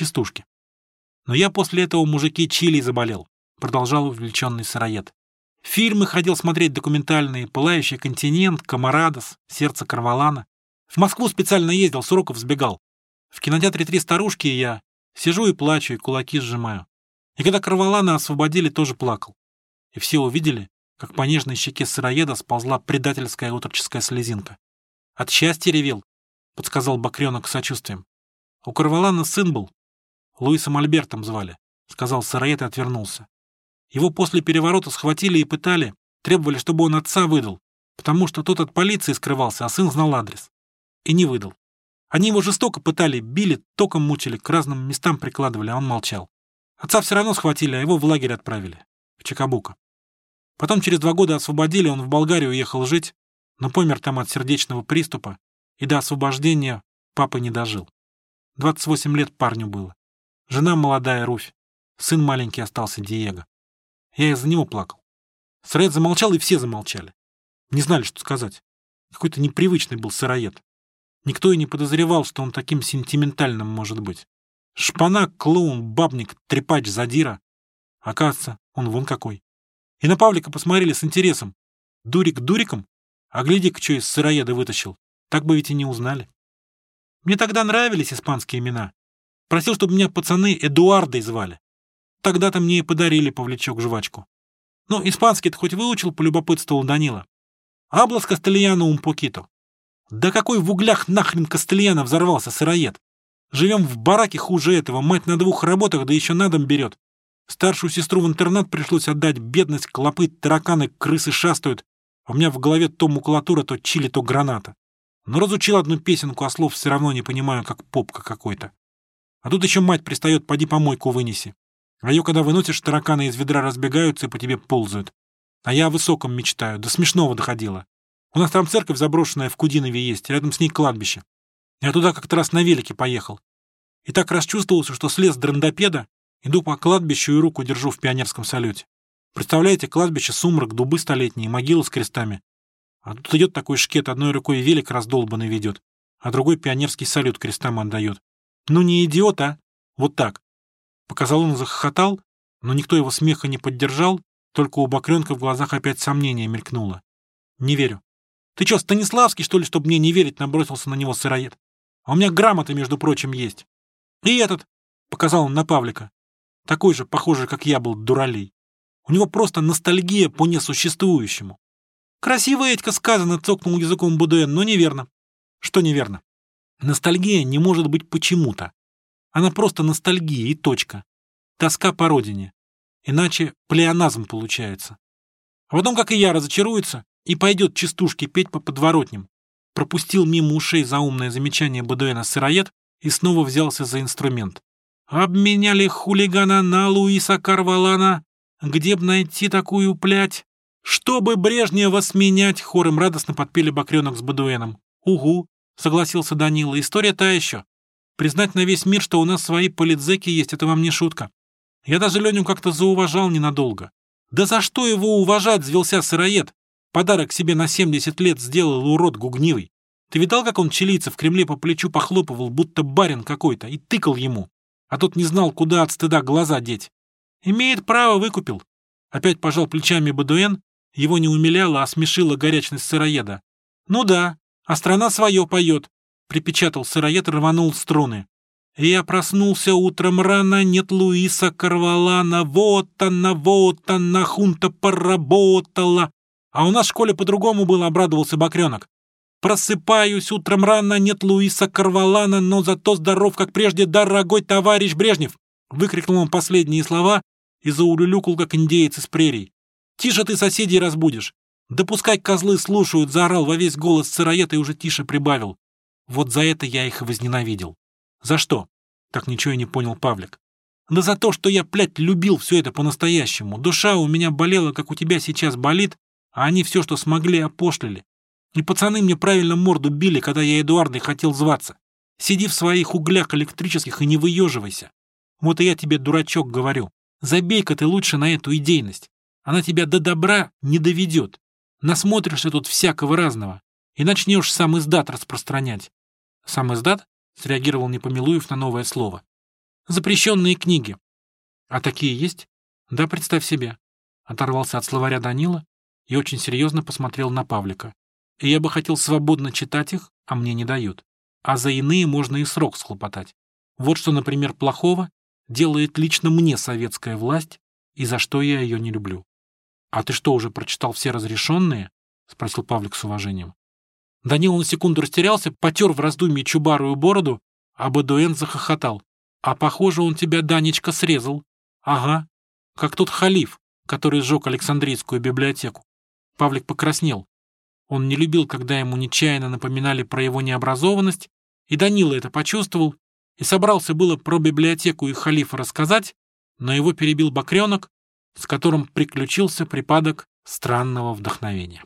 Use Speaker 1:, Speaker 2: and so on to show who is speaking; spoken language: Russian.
Speaker 1: частушки. Но я после этого мужики Чили заболел, продолжал увлеченный сыроед. Фильмы ходил смотреть документальные, «Пылающий континент», «Камарадос», «Сердце Карвалана». В Москву специально ездил, с уроков сбегал. В кинотеатре «Три старушки» и я сижу и плачу, и кулаки сжимаю. И когда Карвалана освободили, тоже плакал. И все увидели, как по нежной щеке сыроеда сползла предательская отроческая слезинка. «От счастья ревел», — подсказал Бакрёнок с сочувствием. «У Карвалана сын был. Луисом Альбертом звали», — сказал сыроед и отвернулся. Его после переворота схватили и пытали, требовали, чтобы он отца выдал, потому что тот от полиции скрывался, а сын знал адрес. И не выдал. Они его жестоко пытали, били, током мучили, к разным местам прикладывали, а он молчал. Отца все равно схватили, а его в лагерь отправили. В Чакабука. Потом через два года освободили, он в Болгарию уехал жить, но помер там от сердечного приступа, и до освобождения папа не дожил. 28 лет парню было. Жена молодая, Руфь. Сын маленький остался, Диего. Я из-за него плакал. Сыроед замолчал, и все замолчали. Не знали, что сказать. Какой-то непривычный был сыроед. Никто и не подозревал, что он таким сентиментальным может быть. Шпана, клоун, бабник, трепач, задира. Оказывается, он вон какой. И на Павлика посмотрели с интересом. Дурик дуриком, а гляди-ка, что из сыроеда вытащил. Так бы ведь и не узнали. Мне тогда нравились испанские имена. Просил, чтобы меня пацаны Эдуардой звали. Тогда-то мне и подарили повлечок-жвачку. Ну, испанский-то хоть выучил, полюбопытствовал Данила. Аблас Кастельяно un poquito. Да какой в углях нахрен Кастельяно взорвался сыроед? Живем в бараке хуже этого, мать на двух работах, да еще на дом берет. Старшую сестру в интернат пришлось отдать, бедность, клопы, тараканы, крысы шастают. А у меня в голове то макулатура, то чили, то граната. Но разучил одну песенку, а слов все равно не понимаю, как попка какой-то. А тут еще мать пристает, поди помойку вынеси. А ее, когда выносишь, тараканы из ведра разбегаются и по тебе ползают. А я о высоком мечтаю, до смешного доходило. У нас там церковь заброшенная в Кудинове есть, рядом с ней кладбище. Я туда как-то раз на велике поехал. И так расчувствовался, что слез с драндопеда, иду по кладбищу и руку держу в пионерском салюте. Представляете, кладбище, сумрак, дубы столетние, могилы с крестами. А тут идет такой шкет, одной рукой велик раздолбанный ведет, а другой пионерский салют крестам отдает. Ну не идиот, а? Вот так. Показал он захохотал, но никто его смеха не поддержал, только у Бакренка в глазах опять сомнение мелькнуло. Не верю. Ты что, Станиславский, что ли, чтобы мне не верить, набросился на него сыроед? А у меня грамота, между прочим, есть. И этот, показал он на Павлика, такой же, похожий, как я был, дуралей. У него просто ностальгия по несуществующему. Красиво, Этька, сказано, цокнул языком Будуэн, но неверно. Что неверно? Ностальгия не может быть почему-то. Она просто ностальгия и точка. Тоска по родине. Иначе плеоназм получается. А потом, как и я, разочаруется и пойдет частушки петь по подворотням. Пропустил мимо ушей заумное замечание Бадуэна сыроед и снова взялся за инструмент. Обменяли хулигана на Луиса Карвалана. Где б найти такую плять? Чтобы Брежнева сменять, хором радостно подпели Бакренок с Бадуэном. Угу, согласился Данила, история та еще. Признать на весь мир, что у нас свои политзеки есть, это вам не шутка. Я даже Леню как-то зауважал ненадолго. Да за что его уважать, взвелся сыроед? Подарок себе на 70 лет сделал урод гугнивый. Ты видал, как он чилийца в Кремле по плечу похлопывал, будто барин какой-то, и тыкал ему? А тот не знал, куда от стыда глаза деть. Имеет право, выкупил. Опять пожал плечами Бадуэн, его не умиляло, а смешила горячность сыроеда. Ну да, а страна свое поет припечатал сыроед и рванул струны. Я проснулся утром рано, нет Луиса Карвалана, вот она, вот она, хунта поработала. А у нас в школе по-другому было, обрадовался Бакренок. Просыпаюсь утром рано, нет Луиса Карвалана, но зато здоров, как прежде, дорогой товарищ Брежнев. Выкрикнул он последние слова и заулюлюкал, как индеец из прерий. Тише ты соседей разбудишь. Да козлы слушают, заорал во весь голос сыроед и уже тише прибавил. Вот за это я их возненавидел. За что? Так ничего и не понял Павлик. Да за то, что я, блядь, любил все это по-настоящему. Душа у меня болела, как у тебя сейчас болит, а они все, что смогли, опошлили. И пацаны мне правильно морду били, когда я Эдуардой хотел зваться. Сиди в своих углях электрических и не выеживайся. Вот и я тебе, дурачок, говорю. Забей-ка ты лучше на эту идейность. Она тебя до добра не доведет. Насмотришься тут всякого разного и начнешь сам издат распространять. Сам издат среагировал Непомилуев на новое слово. Запрещенные книги. А такие есть? Да, представь себе. Оторвался от словаря Данила и очень серьезно посмотрел на Павлика. И я бы хотел свободно читать их, а мне не дают. А за иные можно и срок схлопотать. Вот что, например, плохого делает лично мне советская власть, и за что я ее не люблю. «А ты что, уже прочитал все разрешенные?» — спросил Павлик с уважением. Данил на секунду растерялся, потер в раздумье чубарую бороду, а Бадуэн захохотал. «А похоже, он тебя, Данечка, срезал. Ага, как тот халиф, который сжег Александрийскую библиотеку». Павлик покраснел. Он не любил, когда ему нечаянно напоминали про его необразованность, и Данила это почувствовал, и собрался было про библиотеку и халифа рассказать, но его перебил бокренок, с которым приключился припадок странного вдохновения.